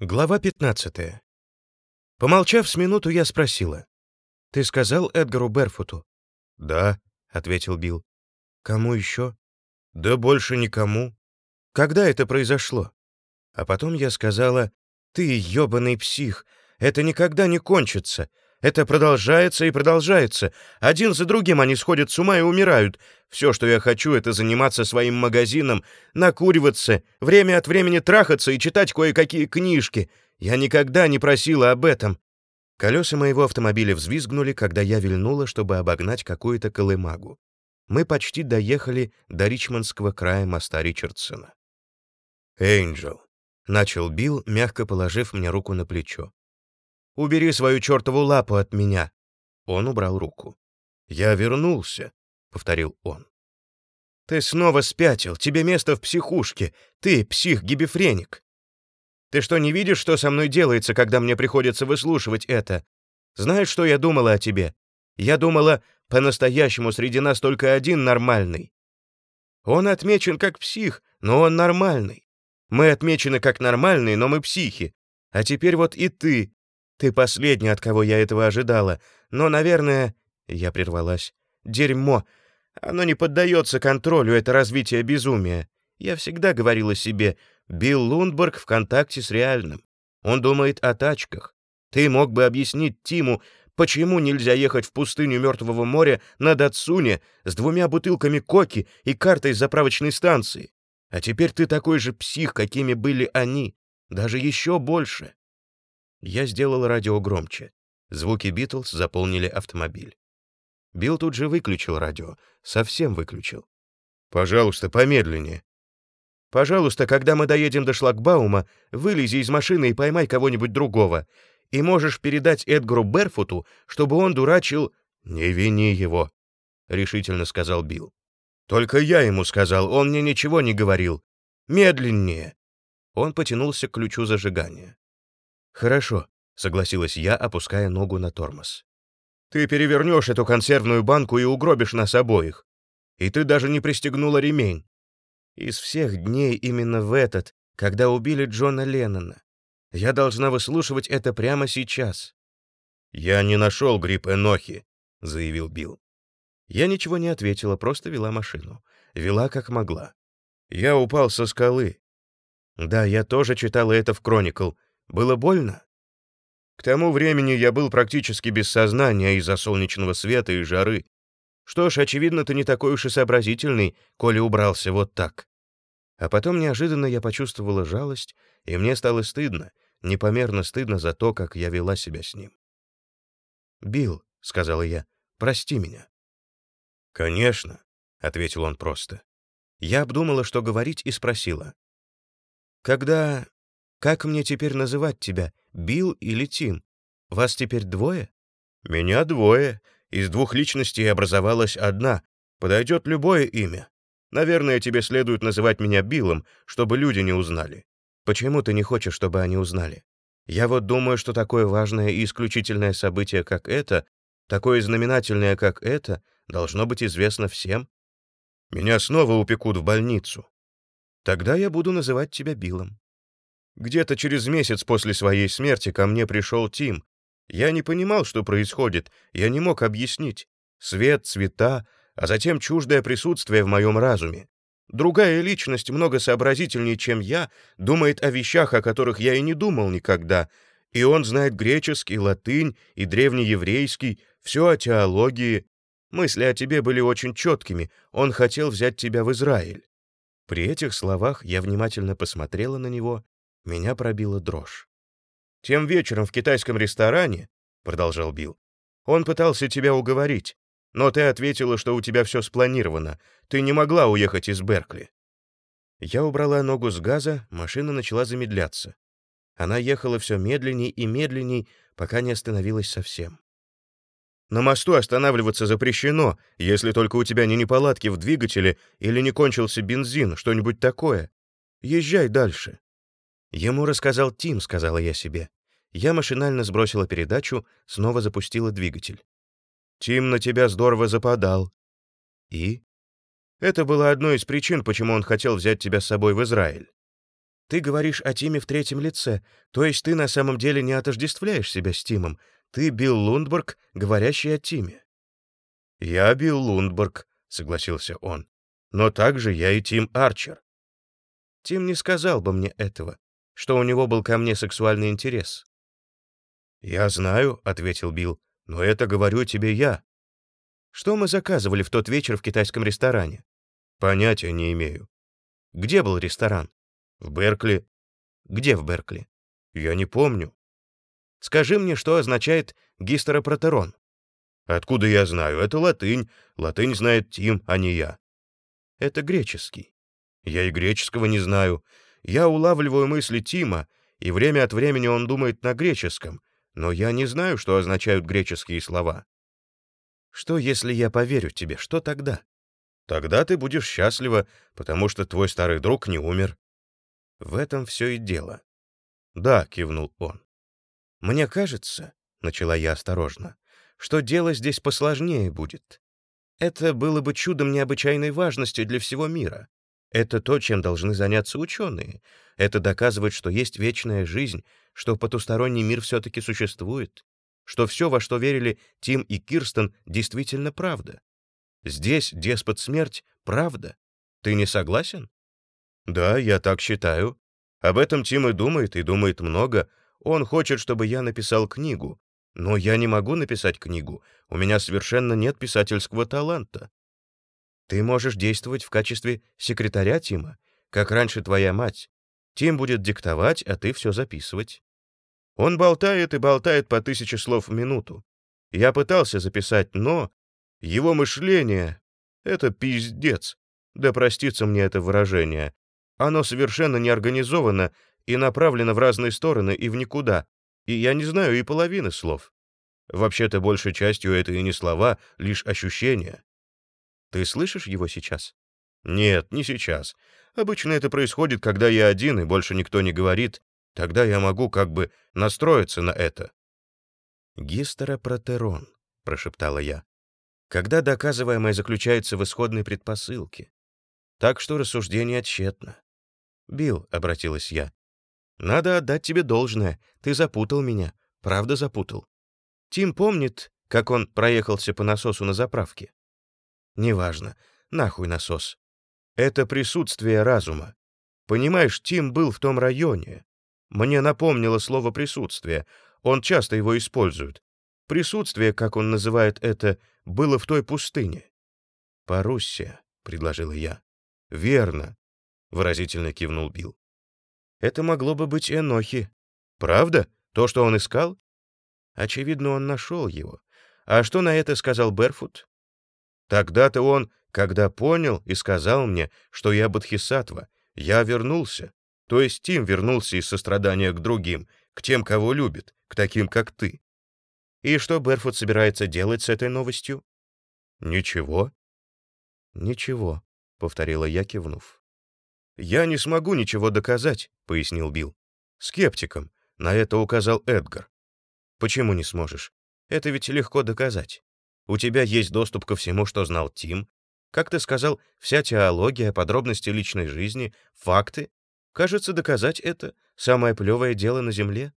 Глава 15. Помолчав с минуту, я спросила. «Ты сказал Эдгару Берфуту?» «Да», — ответил Билл. «Кому еще?» «Да больше никому». «Когда это произошло?» А потом я сказала, «Ты ёбаный псих, это никогда не кончится. Это продолжается и продолжается. Один за другим они сходят с ума и умирают. Все, что я хочу, это заниматься своим магазином, накуриваться, время от времени трахаться и читать кое-какие книжки. Я никогда не просила об этом. Колеса моего автомобиля взвизгнули, когда я вильнула, чтобы обогнать какую-то колымагу. Мы почти доехали до Ричмондского края моста Ричардсона. «Энджел», — начал Билл, мягко положив мне руку на плечо. Убери свою чертову лапу от меня!» Он убрал руку. «Я вернулся», — повторил он. «Ты снова спятил. Тебе место в психушке. Ты псих-гибефреник. Ты что, не видишь, что со мной делается, когда мне приходится выслушивать это? Знаешь, что я думала о тебе? Я думала, по-настоящему среди нас только один нормальный. Он отмечен как псих, но он нормальный. Мы отмечены как нормальные, но мы психи. А теперь вот и ты, ты последний, от кого я этого ожидала. Но, наверное...» Я прервалась. «Дерьмо! Оно не поддается контролю, это развитие безумия. Я всегда говорила себе, Билл Лундберг в контакте с реальным. Он думает о тачках. Ты мог бы объяснить Тиму, почему нельзя ехать в пустыню Мертвого моря на Датсуне с двумя бутылками коки и картой заправочной станции. А теперь ты такой же псих, какими были они, даже еще больше. Я сделал радио громче. Звуки Битлз заполнили автомобиль. Билл тут же выключил радио, совсем выключил. «Пожалуйста, помедленнее». «Пожалуйста, когда мы доедем до шлагбаума, вылези из машины и поймай кого-нибудь другого. И можешь передать Эдгару Берфуту, чтобы он дурачил...» «Не вини его», — решительно сказал Билл. «Только я ему сказал, он мне ничего не говорил. Медленнее». Он потянулся к ключу зажигания. «Хорошо», — согласилась я, опуская ногу на тормоз. «Ты перевернешь эту консервную банку и угробишь нас обоих. И ты даже не пристегнула ремень. Из всех дней именно в этот, когда убили Джона Леннона. Я должна выслушивать это прямо сейчас». «Я не нашел грипп Энохи», — заявил Билл. Я ничего не ответила, просто вела машину. Вела как могла. Я упал со скалы. Да, я тоже читала это в Кроникл, было больно? К тому времени я был практически без сознания из-за солнечного света и жары. Что ж, очевидно, ты не такой уж и сообразительный, коли убрался вот так. А потом неожиданно я почувствовала жалость, и мне стало стыдно, непомерно стыдно за то, как я вела себя с ним. «Билл», — сказала я, — «прости меня». «Конечно», — ответил он просто. Я обдумала, что говорить, и спросила. «Когда как мне теперь называть тебя, Билл или Тим? Вас теперь двое? Меня двое. Из двух личностей образовалась одна. Подойдет любое имя. Наверное, тебе следует называть меня Биллом, чтобы люди не узнали. Почему ты не хочешь, чтобы они узнали? Я вот думаю, что такое важное и исключительное событие, как это, такое знаменательное, как это, должно быть известно всем. Меня снова упекут в больницу. Тогда я буду называть тебя Биллом. Где-то через месяц после своей смерти ко мне пришел Тим. Я не понимал, что происходит, я не мог объяснить. Свет, цвета, а затем чуждое присутствие в моем разуме. Другая личность, много сообразительнее, чем я, думает о вещах, о которых я и не думал никогда. И он знает греческий, латынь и древнееврейский, все о теологии. Мысли о тебе были очень четкими, он хотел взять тебя в Израиль. При этих словах я внимательно посмотрела на него меня пробила дрожь. «Тем вечером в китайском ресторане», — продолжал Билл, «он пытался тебя уговорить, но ты ответила, что у тебя все спланировано, ты не могла уехать из Беркли». Я убрала ногу с газа, машина начала замедляться. Она ехала все медленней и медленней, пока не остановилась совсем. «На мосту останавливаться запрещено, если только у тебя не неполадки в двигателе или не кончился бензин, что-нибудь такое. Езжай дальше». Ему рассказал Тим, сказала я себе. Я машинально сбросила передачу, снова запустила двигатель. Тим на тебя здорово западал. И? Это было одной из причин, почему он хотел взять тебя с собой в Израиль. Ты говоришь о Тиме в третьем лице, то есть ты на самом деле не отождествляешь себя с Тимом. Ты Билл Лундберг, говорящий о Тиме». «Я Билл Лундберг», — согласился он. «Но также я и Тим Арчер». Тим не сказал бы мне этого, что у него был ко мне сексуальный интерес. «Я знаю», — ответил Билл, — «но это говорю тебе я». «Что мы заказывали в тот вечер в китайском ресторане?» «Понятия не имею». «Где был ресторан?» «В Беркли». «Где в Беркли?» «Я не помню». «Скажи мне, что означает гистеропротерон?» «Откуда я знаю? Это латынь. Латынь знает Тим, а не я». «Это греческий». «Я и греческого не знаю. Я улавливаю мысли Тима, и время от времени он думает на греческом, но я не знаю, что означают греческие слова». «Что, если я поверю тебе? Что тогда?» «Тогда ты будешь счастлива, потому что твой старый друг не умер». В этом все и дело. «Да», — кивнул он. «Мне кажется», — начала я осторожно, «что дело здесь посложнее будет. Это было бы чудом необычайной важности для всего мира. Это то, чем должны заняться ученые. Это доказывает, что есть вечная жизнь, что потусторонний мир все-таки существует, что все, во что верили Тим и Кирстен, действительно правда. Здесь деспот смерть — правда. Ты не согласен? Да, я так считаю. Об этом Тим и думает, и думает много. Он хочет, чтобы я написал книгу. Но я не могу написать книгу. У меня совершенно нет писательского таланта. Ты можешь действовать в качестве секретаря Тима, как раньше твоя мать. Тим будет диктовать, а ты все записывать. Он болтает и болтает по тысяче слов в минуту. Я пытался записать, но его мышление — это пиздец. Да простится мне это выражение. Оно совершенно неорганизовано и направлено в разные стороны и в никуда, и я не знаю и половины слов. Вообще-то, большей частью это и не слова, лишь ощущения. Ты слышишь его сейчас? Нет, не сейчас. Обычно это происходит, когда я один и больше никто не говорит. Тогда я могу как бы настроиться на это. «Гистеропротерон», — прошептала я, когда доказываемое заключается в исходной предпосылке. Так что рассуждение тщетно. «Билл», — обратилась я, — «надо отдать тебе должное. Ты запутал меня. Правда запутал. Тим помнит, как он проехался по насосу на заправке. Неважно. Нахуй насос. Это присутствие разума. Понимаешь, Тим был в том районе. Мне напомнило слово «присутствие». Он часто его использует. Присутствие, как он называет это, было в той пустыне. «Паруссия», — предложила я. «Верно», — выразительно кивнул Билл. «Это могло бы быть Энохи». «Правда? То, что он искал?» Очевидно, он нашел его. А что на это сказал Берфут? Тогда-то он, когда понял и сказал мне, что я Бодхисаттва, я вернулся. То есть Тим вернулся из сострадания к другим, к тем, кого любит, к таким, как ты. И что Берфут собирается делать с этой новостью? Ничего. Ничего, повторила я, кивнув. Я не смогу ничего доказать, пояснил Билл. Скептикам. На это указал Эдгар. Почему не сможешь? Это ведь легко доказать. У тебя есть доступ ко всему, что знал Тим. Как ты сказал, вся теология, подробности личной жизни, факты. Кажется, доказать это — самое плевое дело на Земле.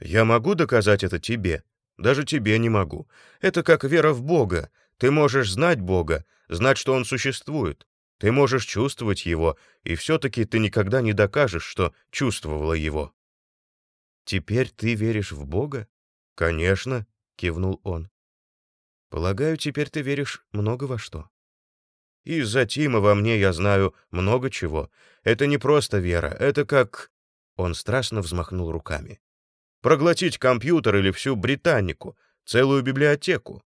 Я могу доказать это тебе. Даже тебе не могу. Это как вера в Бога. Ты можешь знать Бога, знать, что Он существует. Ты можешь чувствовать Его, и все-таки ты никогда не докажешь, что чувствовала Его. «Теперь ты веришь в Бога?» «Конечно», — кивнул он. Полагаю, теперь ты веришь много во что. Из-за Тима во мне я знаю много чего. Это не просто вера, это как... Он страстно взмахнул руками. Проглотить компьютер или всю британнику, целую библиотеку.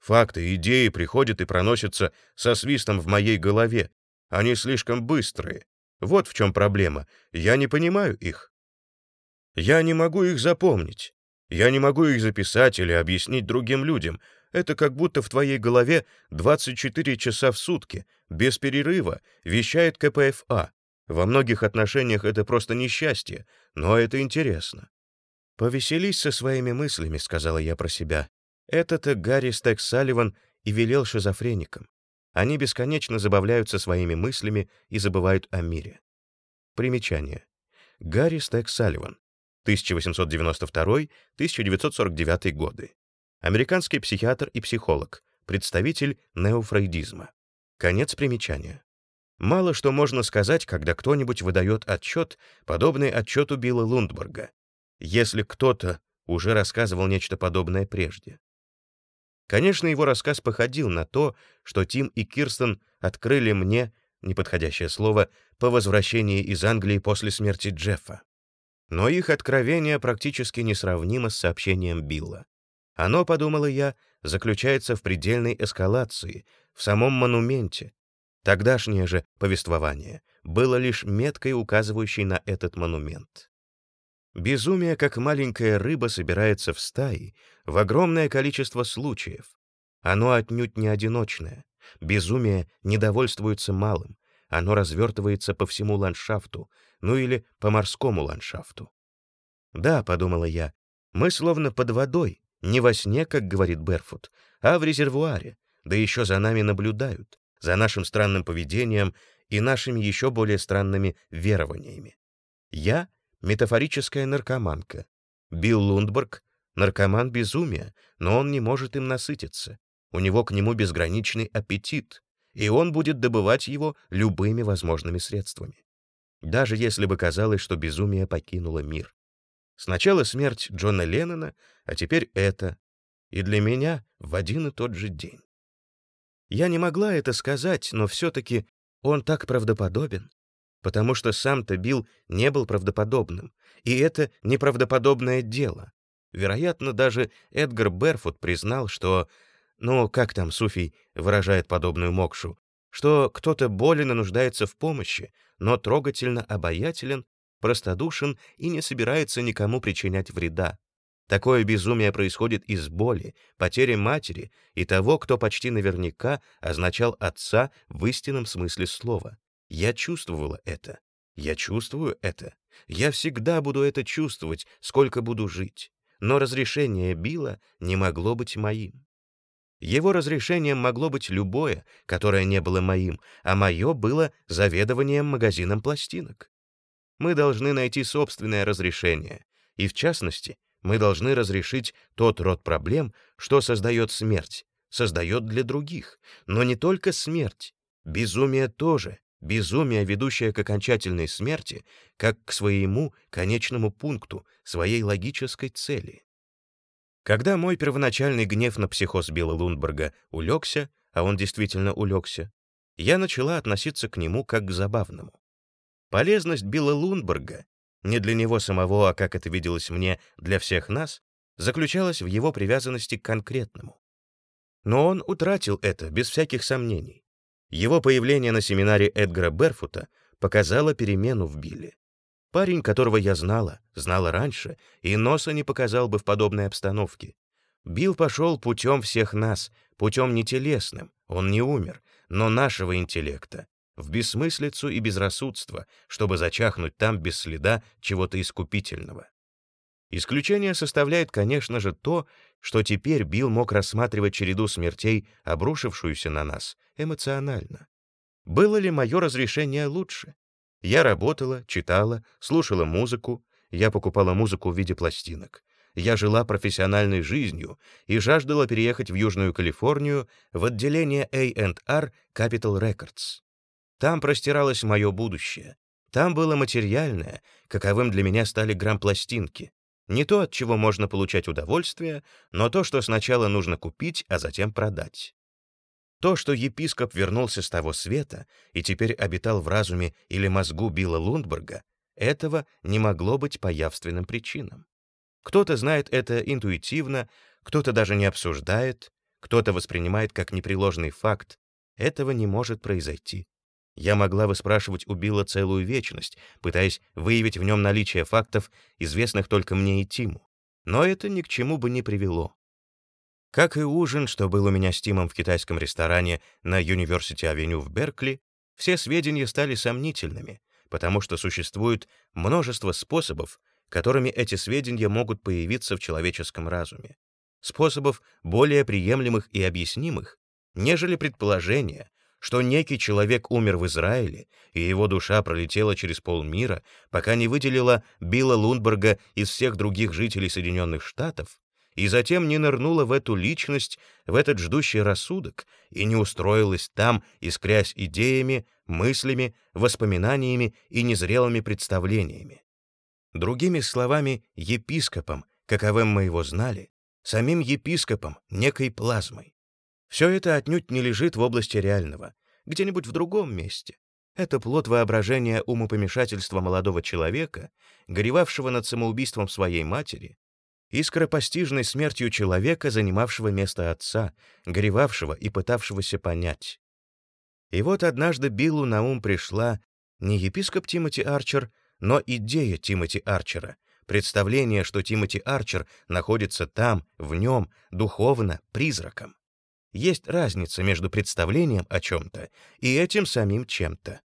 Факты, идеи приходят и проносятся со свистом в моей голове. Они слишком быстрые. Вот в чем проблема. Я не понимаю их. Я не могу их запомнить. Я не могу их записать или объяснить другим людям. Это как будто в твоей голове 24 часа в сутки, без перерыва, вещает КПФА. Во многих отношениях это просто несчастье, но это интересно. «Повеселись со своими мыслями», — сказала я про себя. «Это-то Гарри Стэк Салливан и велел шизофреникам. Они бесконечно забавляются своими мыслями и забывают о мире». Примечание. Гарри Стэк Салливан, 1892-1949 годы. Американский психиатр и психолог, представитель неофрейдизма. Конец примечания. Мало что можно сказать, когда кто-нибудь выдает отчет, подобный отчету Билла Лундберга, если кто-то уже рассказывал нечто подобное прежде. Конечно, его рассказ походил на то, что Тим и Кирстен открыли мне, неподходящее слово, по возвращении из Англии после смерти Джеффа. Но их откровение практически несравнимо с сообщением Билла. Оно, подумала я, заключается в предельной эскалации, в самом монументе. Тогдашнее же повествование было лишь меткой, указывающей на этот монумент. Безумие, как маленькая рыба, собирается в стаи в огромное количество случаев. Оно отнюдь не одиночное. Безумие недовольствуется малым. Оно развертывается по всему ландшафту, ну или по морскому ландшафту. «Да», — подумала я, — «мы словно под водой, не во сне, как говорит Берфут, а в резервуаре, да еще за нами наблюдают, за нашим странным поведением и нашими еще более странными верованиями. Я — метафорическая наркоманка. Билл Лундберг — наркоман безумия, но он не может им насытиться. У него к нему безграничный аппетит, и он будет добывать его любыми возможными средствами. Даже если бы казалось, что безумие покинуло мир. Сначала смерть Джона Леннона, а теперь это. И для меня в один и тот же день. Я не могла это сказать, но все-таки он так правдоподобен, потому что сам-то Билл не был правдоподобным, и это неправдоподобное дело. Вероятно, даже Эдгар Берфут признал, что, ну, как там Суфий выражает подобную мокшу, что кто-то болен и нуждается в помощи, но трогательно обаятелен простодушен и не собирается никому причинять вреда. Такое безумие происходит из боли, потери матери и того, кто почти наверняка означал отца в истинном смысле слова. Я чувствовала это. Я чувствую это. Я всегда буду это чувствовать, сколько буду жить. Но разрешение Билла не могло быть моим. Его разрешением могло быть любое, которое не было моим, а мое было заведованием магазином пластинок. Мы должны найти собственное разрешение, и в частности, мы должны разрешить тот род проблем, что создает смерть, создает для других, но не только смерть, безумие тоже, безумие, ведущее к окончательной смерти, как к своему конечному пункту, своей логической цели. Когда мой первоначальный гнев на психоз Билла Лундберга улегся, а он действительно улегся, я начала относиться к нему как к забавному. Полезность Билла Лунберга, не для него самого, а как это виделось мне, для всех нас, заключалась в его привязанности к конкретному. Но он утратил это без всяких сомнений. Его появление на семинаре Эдгара Берфута показало перемену в Билле. Парень, которого я знала, знала раньше, и носа не показал бы в подобной обстановке. Билл пошел путем всех нас, путем не телесным, он не умер, но нашего интеллекта, в бессмыслицу и безрассудство, чтобы зачахнуть там без следа чего-то искупительного. Исключение составляет, конечно же, то, что теперь Билл мог рассматривать череду смертей, обрушившуюся на нас, эмоционально. Было ли мое разрешение лучше? Я работала, читала, слушала музыку, я покупала музыку в виде пластинок. Я жила профессиональной жизнью и жаждала переехать в Южную Калифорнию в отделение A&R Capital Records. Там простиралось мое будущее. Там было материальное, каковым для меня стали грамм-пластинки. Не то, от чего можно получать удовольствие, но то, что сначала нужно купить, а затем продать. То, что епископ вернулся с того света и теперь обитал в разуме или мозгу Билла Лундберга, этого не могло быть по явственным причинам. Кто-то знает это интуитивно, кто-то даже не обсуждает, кто-то воспринимает как непреложный факт. Этого не может произойти. Я могла бы спрашивать у Билла целую вечность, пытаясь выявить в нем наличие фактов, известных только мне и Тиму. Но это ни к чему бы не привело. Как и ужин, что был у меня с Тимом в китайском ресторане на Юниверсити-авеню в Беркли, все сведения стали сомнительными, потому что существует множество способов, которыми эти сведения могут появиться в человеческом разуме. Способов более приемлемых и объяснимых, нежели предположения, что некий человек умер в Израиле, и его душа пролетела через полмира, пока не выделила Билла Лундберга из всех других жителей Соединенных Штатов, и затем не нырнула в эту личность, в этот ждущий рассудок, и не устроилась там, искрясь идеями, мыслями, воспоминаниями и незрелыми представлениями. Другими словами, епископом, каковым мы его знали, самим епископом, некой плазмой. Все это отнюдь не лежит в области реального, где-нибудь в другом месте. Это плод воображения умопомешательства молодого человека, горевавшего над самоубийством своей матери, и скоропостижной смертью человека, занимавшего место отца, горевавшего и пытавшегося понять. И вот однажды Биллу на ум пришла не епископ Тимоти Арчер, но идея Тимоти Арчера, представление, что Тимоти Арчер находится там, в нем, духовно, призраком. Есть разница между представлением о чем-то и этим самим чем-то.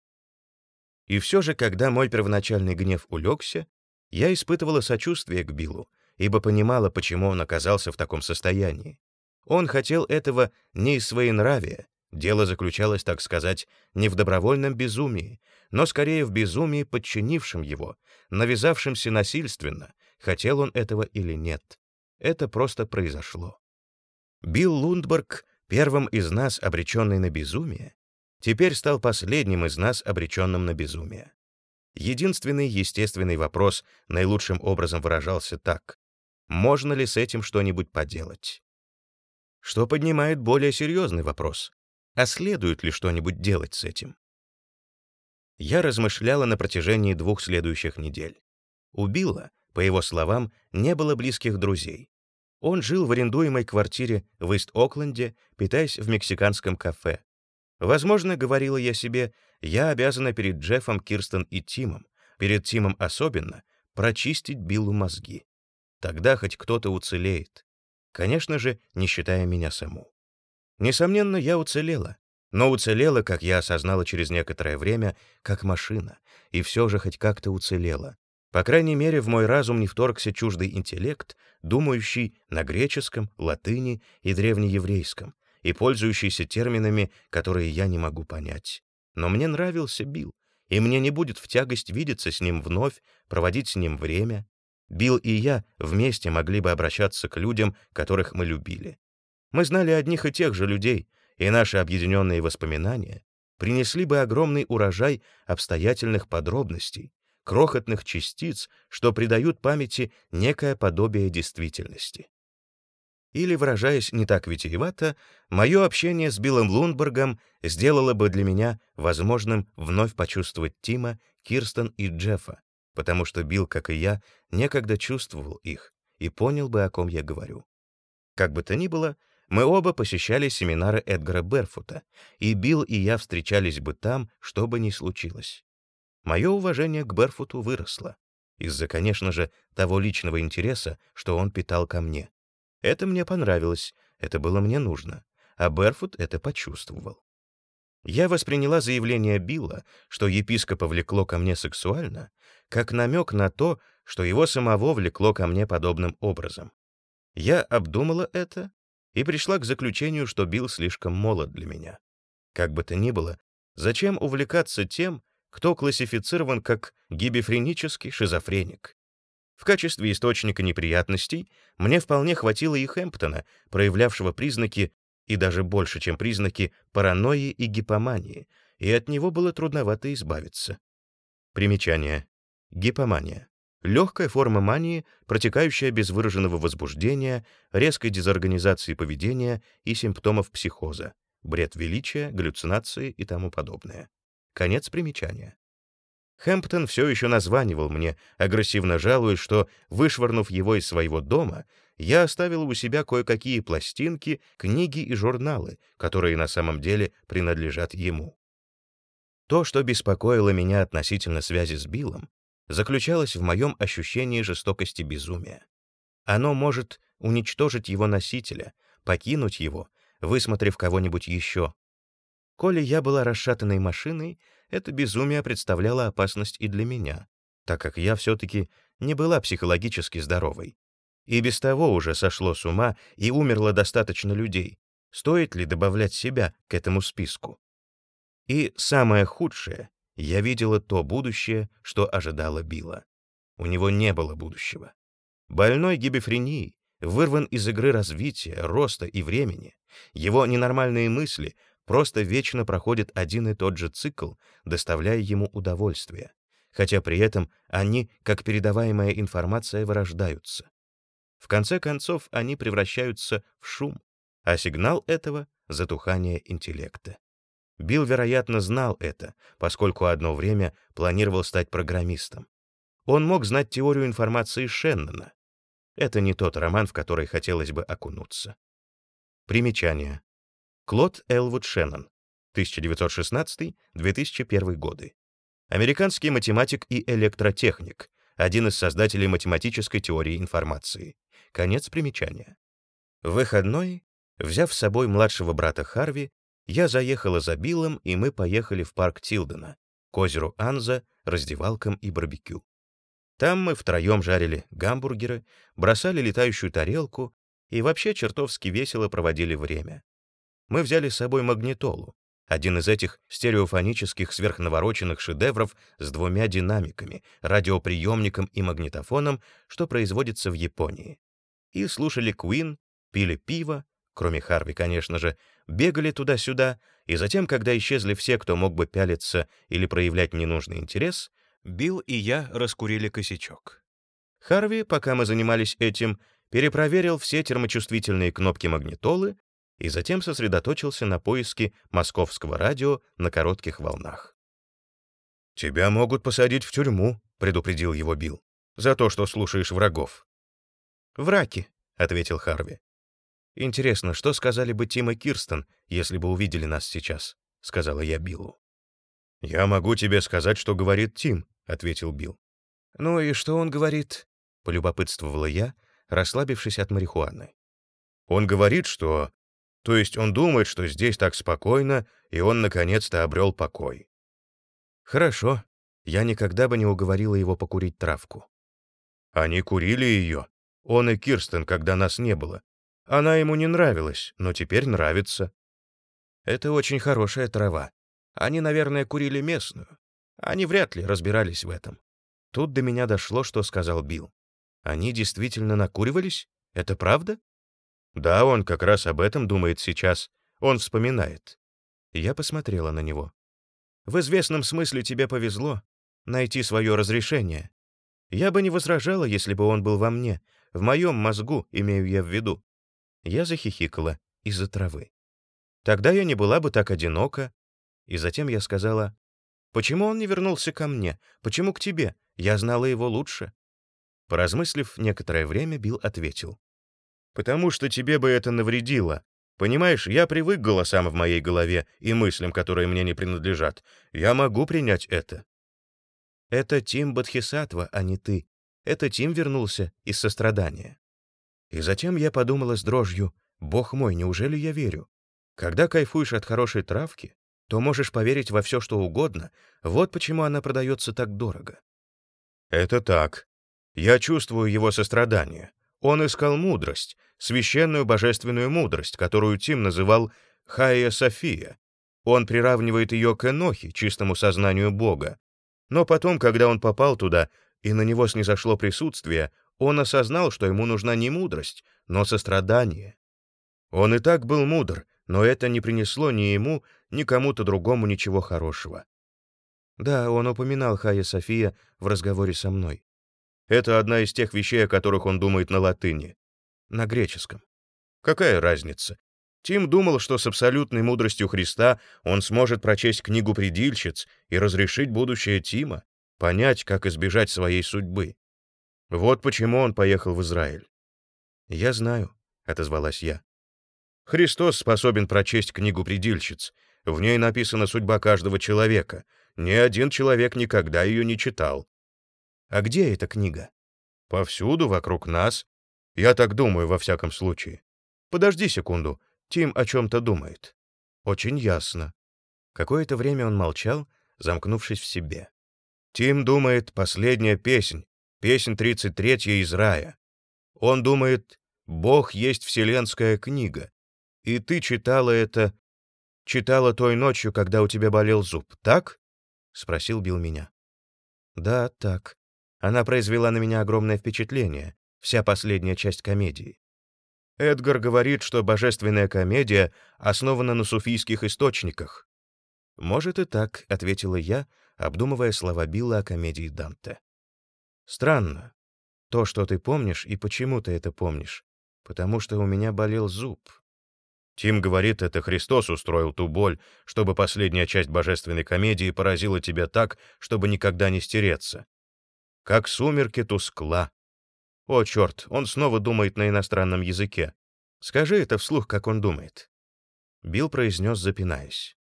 И все же, когда мой первоначальный гнев улегся, я испытывала сочувствие к Биллу, ибо понимала, почему он оказался в таком состоянии. Он хотел этого не из своенравия, дело заключалось, так сказать, не в добровольном безумии, но скорее в безумии, подчинившем его, навязавшемся насильственно, хотел он этого или нет. Это просто произошло. Билл Лундберг первым из нас, обреченный на безумие, теперь стал последним из нас, обреченным на безумие. Единственный естественный вопрос наилучшим образом выражался так. Можно ли с этим что-нибудь поделать? Что поднимает более серьезный вопрос. А следует ли что-нибудь делать с этим? Я размышляла на протяжении двух следующих недель. У Билла, по его словам, не было близких друзей. Он жил в арендуемой квартире в Ист-Окленде, питаясь в мексиканском кафе. Возможно, говорила я себе, я обязана перед Джеффом, Кирстен и Тимом, перед Тимом особенно, прочистить Биллу мозги. Тогда хоть кто-то уцелеет. Конечно же, не считая меня саму. Несомненно, я уцелела. Но уцелела, как я осознала через некоторое время, как машина, и все же хоть как-то уцелела. По крайней мере, в мой разум не вторгся чуждый интеллект, думающий на греческом, латыни и древнееврейском, и пользующийся терминами, которые я не могу понять. Но мне нравился Билл, и мне не будет в тягость видеться с ним вновь, проводить с ним время. Билл и я вместе могли бы обращаться к людям, которых мы любили. Мы знали одних и тех же людей, и наши объединенные воспоминания принесли бы огромный урожай обстоятельных подробностей, крохотных частиц, что придают памяти некое подобие действительности. Или, выражаясь не так витиевато, мое общение с Биллом Лунбергом сделало бы для меня возможным вновь почувствовать Тима, Кирстен и Джеффа, потому что Билл, как и я, некогда чувствовал их и понял бы, о ком я говорю. Как бы то ни было, мы оба посещали семинары Эдгара Берфута, и Билл и я встречались бы там, что бы ни случилось. Мое уважение к Берфуту выросло. Из-за, конечно же, того личного интереса, что он питал ко мне. Это мне понравилось, это было мне нужно, а Берфут это почувствовал. Я восприняла заявление Билла, что епископа влекло ко мне сексуально, как намек на то, что его самого влекло ко мне подобным образом. Я обдумала это и пришла к заключению, что Билл слишком молод для меня. Как бы то ни было, зачем увлекаться тем, кто классифицирован как гибефренический шизофреник. В качестве источника неприятностей мне вполне хватило и Хэмптона, проявлявшего признаки, и даже больше, чем признаки, паранойи и гипомании, и от него было трудновато избавиться. Примечание. Гипомания. Легкая форма мании, протекающая без выраженного возбуждения, резкой дезорганизации поведения и симптомов психоза, бред величия, галлюцинации и тому подобное. Конец примечания. Хэмптон все еще названивал мне, агрессивно жалуясь, что, вышвырнув его из своего дома, я оставил у себя кое-какие пластинки, книги и журналы, которые на самом деле принадлежат ему. То, что беспокоило меня относительно связи с Биллом, заключалось в моем ощущении жестокости безумия. Оно может уничтожить его носителя, покинуть его, высмотрев кого-нибудь еще, Коли я была расшатанной машиной, это безумие представляло опасность и для меня, так как я все-таки не была психологически здоровой. И без того уже сошло с ума и умерло достаточно людей. Стоит ли добавлять себя к этому списку? И самое худшее, я видела то будущее, что ожидало Билла. У него не было будущего. Больной гибефренией, вырван из игры развития, роста и времени, его ненормальные мысли просто вечно проходят один и тот же цикл, доставляя ему удовольствие, хотя при этом они, как передаваемая информация, вырождаются. В конце концов, они превращаются в шум, а сигнал этого — затухание интеллекта. Билл, вероятно, знал это, поскольку одно время планировал стать программистом. Он мог знать теорию информации Шеннона. Это не тот роман, в который хотелось бы окунуться. Примечание. Клод Элвуд Шеннон, 1916-2001 годы. Американский математик и электротехник, один из создателей математической теории информации. Конец примечания. В выходной, взяв с собой младшего брата Харви, я заехала за Биллом, и мы поехали в парк Тилдена, к озеру Анза, раздевалкам и барбекю. Там мы втроем жарили гамбургеры, бросали летающую тарелку и вообще чертовски весело проводили время. Мы взяли с собой магнитолу, один из этих стереофонических сверхнавороченных шедевров с двумя динамиками, радиоприемником и магнитофоном, что производится в Японии. И слушали Queen, пили пиво, кроме Харви, конечно же, бегали туда-сюда, и затем, когда исчезли все, кто мог бы пялиться или проявлять ненужный интерес, Билл и я раскурили косячок. Харви, пока мы занимались этим, перепроверил все термочувствительные кнопки магнитолы и затем сосредоточился на поиске московского радио на коротких волнах. «Тебя могут посадить в тюрьму», — предупредил его Билл, «за то, что слушаешь врагов». «Враки», — ответил Харви. «Интересно, что сказали бы Тим и Кирстен, если бы увидели нас сейчас?» — сказала я Биллу. «Я могу тебе сказать, что говорит Тим», — ответил Билл. «Ну и что он говорит?» — полюбопытствовала я, расслабившись от марихуаны. «Он говорит, что... То есть он думает, что здесь так спокойно, и он наконец-то обрел покой». «Хорошо. Я никогда бы не уговорила его покурить травку». «Они курили ее. Он и Кирстен, когда нас не было. Она ему не нравилась, но теперь нравится». «Это очень хорошая трава. Они, наверное, курили местную. Они вряд ли разбирались в этом. Тут до меня дошло, что сказал Билл. Они действительно накуривались? Это правда? Да, он как раз об этом думает сейчас. Он вспоминает. Я посмотрела на него. В известном смысле тебе повезло найти свое разрешение. Я бы не возражала, если бы он был во мне, в моем мозгу, имею я в виду. Я захихикала из-за травы. Тогда я не была бы так одинока. И затем я сказала, Почему он не вернулся ко мне? Почему к тебе? Я знала его лучше». Поразмыслив некоторое время, Билл ответил. «Потому что тебе бы это навредило. Понимаешь, я привык к голосам в моей голове и мыслям, которые мне не принадлежат. Я могу принять это». «Это Тим Бадхисатва, а не ты. Это Тим вернулся из сострадания». И затем я подумала с дрожью, «Бог мой, неужели я верю? Когда кайфуешь от хорошей травки, то можешь поверить во все, что угодно. Вот почему она продается так дорого. Это так. Я чувствую его сострадание. Он искал мудрость, священную божественную мудрость, которую Тим называл Хайя София. Он приравнивает ее к Энохе, чистому сознанию Бога. Но потом, когда он попал туда, и на него снизошло присутствие, он осознал, что ему нужна не мудрость, но сострадание. Он и так был мудр, но это не принесло ни ему, ни кому-то другому ничего хорошего. Да, он упоминал Хая София в разговоре со мной. Это одна из тех вещей, о которых он думает на латыни. На греческом. Какая разница? Тим думал, что с абсолютной мудростью Христа он сможет прочесть книгу предильщиц и разрешить будущее Тима, понять, как избежать своей судьбы. Вот почему он поехал в Израиль. «Я знаю», — отозвалась я. Христос способен прочесть книгу предильщиц, в ней написана судьба каждого человека. Ни один человек никогда ее не читал. А где эта книга? Повсюду, вокруг нас. Я так думаю, во всяком случае. Подожди секунду. Тим о чем-то думает. Очень ясно. Какое-то время он молчал, замкнувшись в себе. Тим думает «Последняя песнь», песнь 33 из рая. Он думает «Бог есть вселенская книга». И ты читала это читала той ночью, когда у тебя болел зуб, так?» — спросил Билл меня. «Да, так. Она произвела на меня огромное впечатление, вся последняя часть комедии. Эдгар говорит, что божественная комедия основана на суфийских источниках. «Может и так», — ответила я, обдумывая слова Билла о комедии Данте. «Странно. То, что ты помнишь, и почему ты это помнишь. Потому что у меня болел зуб». Тим говорит, это Христос устроил ту боль, чтобы последняя часть божественной комедии поразила тебя так, чтобы никогда не стереться. Как сумерки тускла. О, черт, он снова думает на иностранном языке. Скажи это вслух, как он думает. Билл произнес, запинаясь.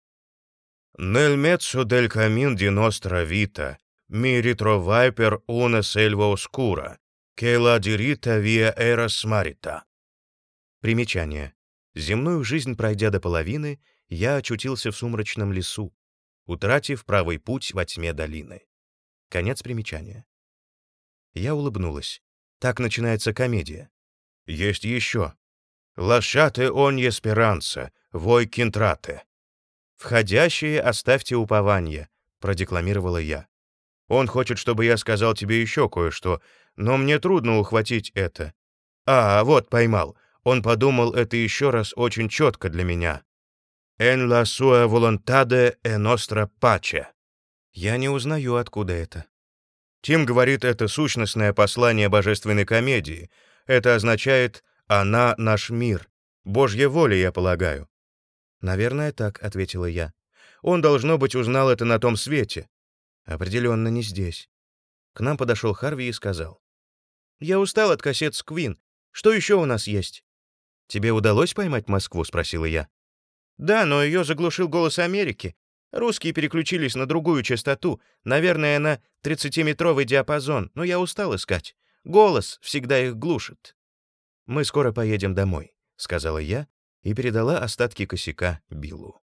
«Nel mezzo del camin di nostra vita mi ritrovai per una selva oscura, che la diritta via era smarita». Примечание. Земную жизнь пройдя до половины, я очутился в сумрачном лесу, утратив правый путь во тьме долины. Конец примечания. Я улыбнулась. Так начинается комедия. Есть еще. «Лошате онье спиранца, вой кентрате». «Входящие оставьте упование», — продекламировала я. «Он хочет, чтобы я сказал тебе еще кое-что, но мне трудно ухватить это. А, вот, поймал. Он подумал это еще раз очень четко для меня. «En la sua volontade e nostra pace». Я не узнаю, откуда это. Тим говорит, это сущностное послание божественной комедии. Это означает «она наш мир». Божья воля, я полагаю. «Наверное, так», — ответила я. «Он, должно быть, узнал это на том свете». «Определенно не здесь». К нам подошел Харви и сказал. «Я устал от кассет с Квин. Что еще у нас есть?» «Тебе удалось поймать Москву?» — спросила я. «Да, но ее заглушил голос Америки. Русские переключились на другую частоту, наверное, на 30-метровый диапазон, но я устал искать. Голос всегда их глушит». «Мы скоро поедем домой», — сказала я и передала остатки косяка Биллу.